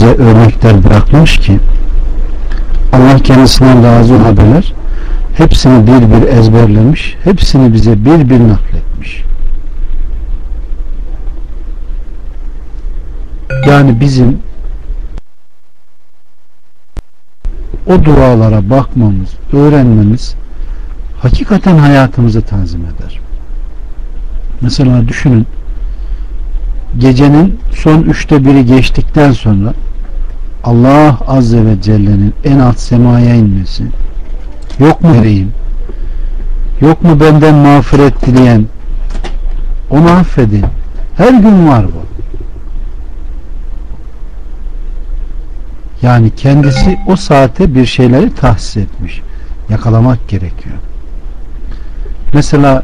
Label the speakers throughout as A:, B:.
A: bize örnekler bırakmış ki Allah kendisinden razı haberler hepsini bir bir ezberlemiş hepsini bize bir bir nakletmiş yani bizim o dualara bakmamız, öğrenmemiz hakikaten hayatımızı tanzim eder. Mesela düşünün gecenin son üçte biri geçtikten sonra Allah Azze ve Celle'nin en alt semaya inmesi. Yok mu vereyim? Yok mu benden mağfiret dileyen? Onu affedin. Her gün var bu. Yani kendisi o saate bir şeyleri tahsis etmiş. Yakalamak gerekiyor. Mesela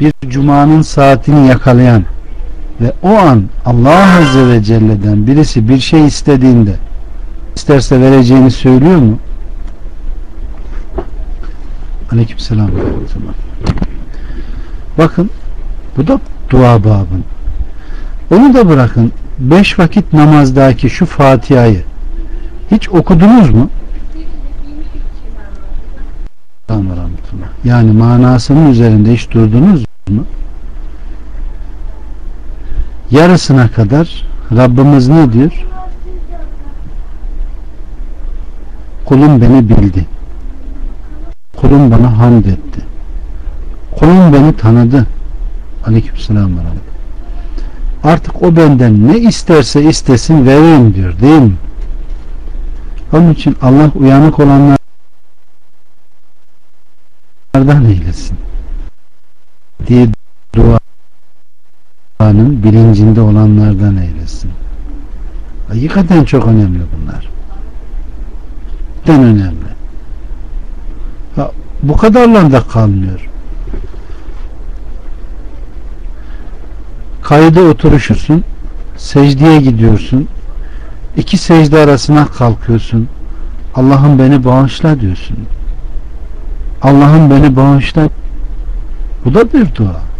A: bir cumanın saatini yakalayan ve o an Allah Azze ve Celle'den birisi bir şey istediğinde isterse vereceğini söylüyor mu? Aleyküm selam. Bakın bu da dua babın. Onu da bırakın. Beş vakit namazdaki şu Fatiha'yı hiç okudunuz mu? Yani manasının üzerinde hiç durdunuz mu? Yarısına kadar Rabbimiz ne diyor? Kulum beni bildi. Kulum bana hamd etti. Kulum beni tanıdı. Aleykümselam ve Artık o benden ne isterse istesin vereyim diyor değil mi? Onun için Allah uyanık olanlar onlardan eylesin diye duanın bilincinde olanlardan eylesin. Hakikaten çok önemli bunlar. Hakikaten önemli. Ha, bu kadarla da kalmıyor. Kayıda oturuşursun, secdeye gidiyorsun, iki secde arasına kalkıyorsun. Allah'ım beni bağışla diyorsun. Allah'ım beni bağışla. Bu da bir dua.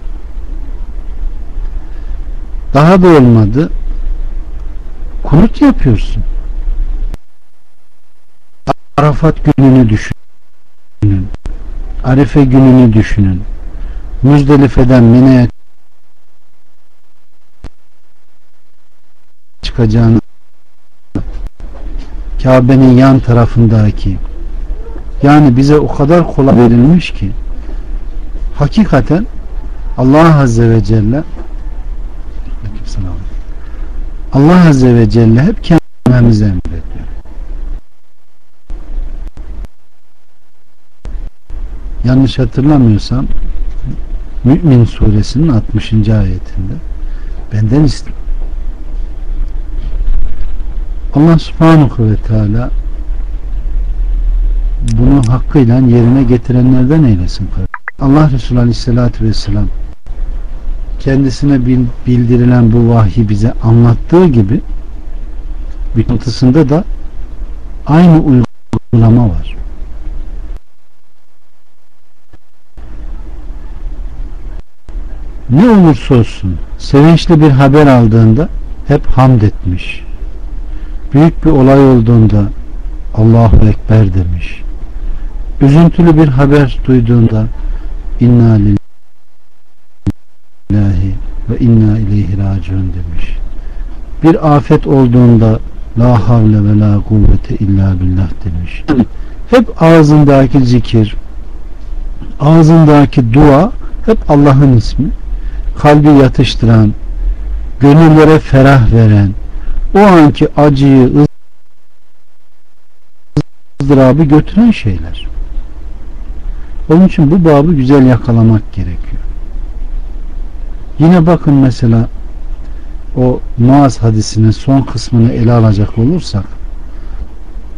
A: Daha da olmadı. Kunut yapıyorsun. Arafat gününü düşünün. Arife gününü düşünün. Müzdelife'den Mine'ye çıkacağını Kabe'nin yan tarafındaki yani bize o kadar kolay verilmiş ki hakikaten Allah Azze ve Celle Allah Azze ve Celle hep kendimize emrediyor. Yanlış hatırlamıyorsam Mü'min suresinin 60. ayetinde benden istiyor. Allah subhanahu ve teala bunu hakkıyla yerine getirenlerden eylesin. Allah Resulü Aleyhisselatü Vesselam kendisine bildirilen bu vahyi bize anlattığı gibi bütüntısında da aynı uygulama var. Ne olursa olsun sevinçli bir haber aldığında hep hamd etmiş. Büyük bir olay olduğunda Allahu Ekber demiş üzüntülü bir haber duyduğunda inna lillahi ve inna ileyhi raciun demiş. Bir afet olduğunda la havle ve la kuvvete illa billah demiş. Hep ağzındaki zikir, ağzındaki dua hep Allah'ın ismi. Kalbi yatıştıran, gönüllere ferah veren, o anki acıyı, ızdırabı götüren şeyler. Onun için bu babı güzel yakalamak gerekiyor. Yine bakın mesela o Muaz hadisinin son kısmını ele alacak olursak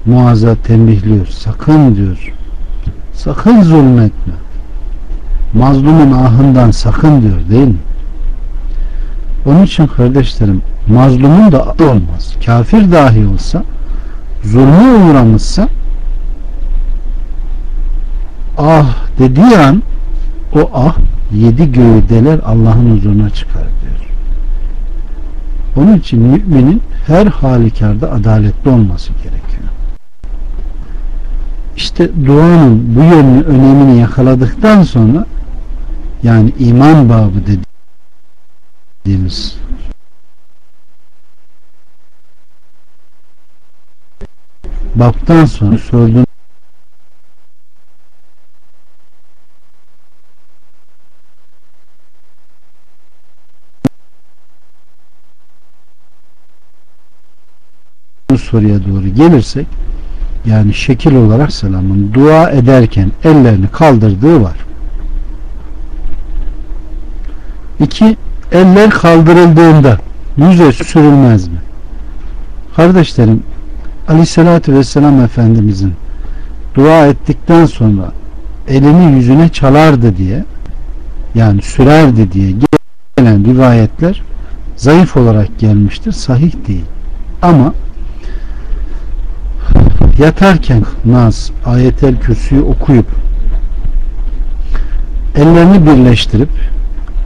A: Muaz'a tembihliyor. Sakın diyor. Sakın zulmetme. Mazlumun ahından sakın diyor değil mi? Onun için kardeşlerim mazlumun da olmaz. Kafir dahi olsa zulmü uğramışsa ah dediği an o ah yedi göğü deler Allah'ın huzuruna çıkar diyor. Onun için müminin her halükarda adaletli olması gerekiyor. İşte duanın bu yönünü önemini yakaladıktan sonra yani iman babı dediğimiz babtan sonra sorduğun soruya doğru gelirsek yani şekil olarak selamın dua ederken ellerini kaldırdığı var. İki, eller kaldırıldığında yüze sürülmez mi? Kardeşlerim Aleyhisselatü Vesselam Efendimizin dua ettikten sonra elini yüzüne çalardı diye yani sürerdi diye gelen rivayetler zayıf olarak gelmiştir. Sahih değil. Ama yatarken Naz, ayetel kürsüyü okuyup ellerini birleştirip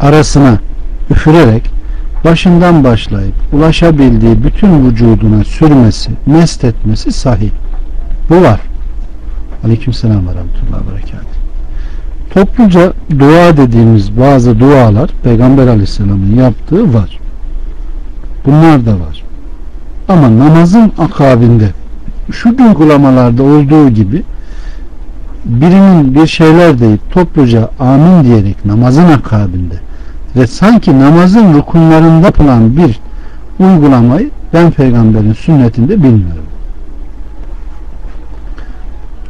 A: arasına üfürerek başından başlayıp ulaşabildiği bütün vücuduna sürmesi, mest etmesi sahih. Bu var. Aleyküm selam ve rahmetullahi berekat. Topluca dua dediğimiz bazı dualar Peygamber aleyhisselamın yaptığı var. Bunlar da var. Ama namazın akabinde şu uygulamalarda olduğu gibi birinin bir şeyler deyip topluca amin diyerek namazın akabinde ve sanki namazın rukunlarında yapılan bir uygulamayı ben peygamberin sünnetinde bilmiyorum.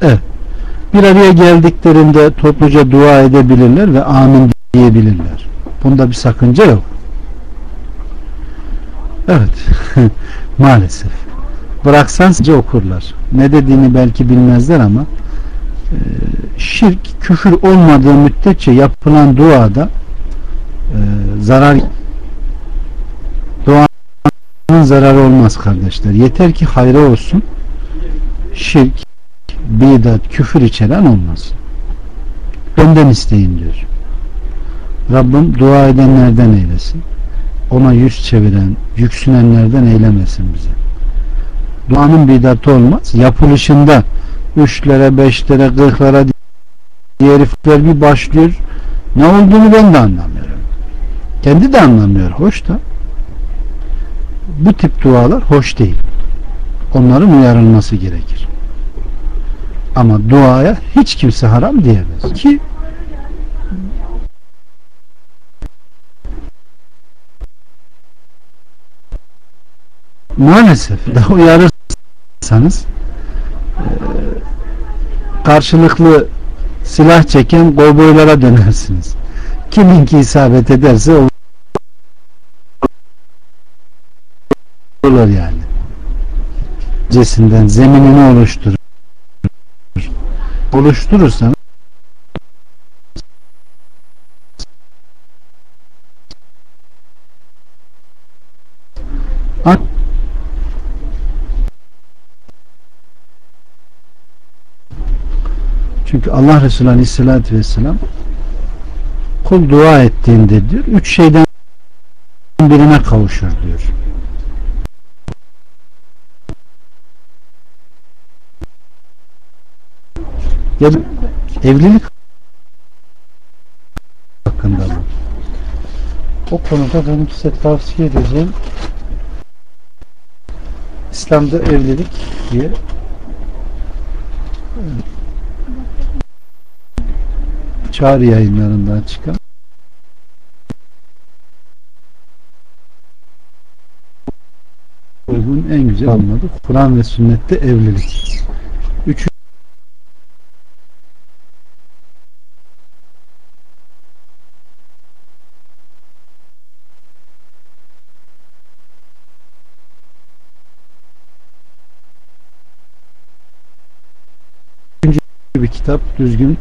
A: Evet. Bir araya geldiklerinde topluca dua edebilirler ve amin diyebilirler. Bunda bir sakınca yok. Evet. Maalesef. Bıraksan sadece okurlar. Ne dediğini belki bilmezler ama e, şirk, küfür olmadığı müddetçe yapılan duada e, zarar duanın zararı olmaz kardeşler. Yeter ki hayra olsun. Şirk, bidat, küfür içeren olmaz. Benden isteyin diyor. Rabbim dua edenlerden eylesin. Ona yüz çeviren, yüksünenlerden eylemesin bize. Duanın bidatı olmaz. Yapılışında üçlere, beşlere, kırklara diğer herifler bir başlıyor. Ne olduğunu ben de anlamıyorum. Kendi de anlamıyor. Hoş da. Bu tip dualar hoş değil. Onların uyarılması gerekir. Ama duaya hiç kimse haram diyemez. Ki maalesef da uyarırsanız e, karşılıklı silah çeken kovboylara dönersiniz. Kiminki isabet ederse olur yani. Cesinden zeminini oluşturur. Oluşturursan Çünkü Allah Resulü Aleyhisselatü Vesselam kul dua ettiğinde diyor üç şeyden birine kavuşur diyor. Ya evlilik hakkında mı? O konuda benim size tavsiye edeceğim İslam'da evlilik diye çağrı yayınlarından çıkan uygun en güzel anladı. Kur'an ve sünnette evlilik. Üçüncü bir kitap düzgün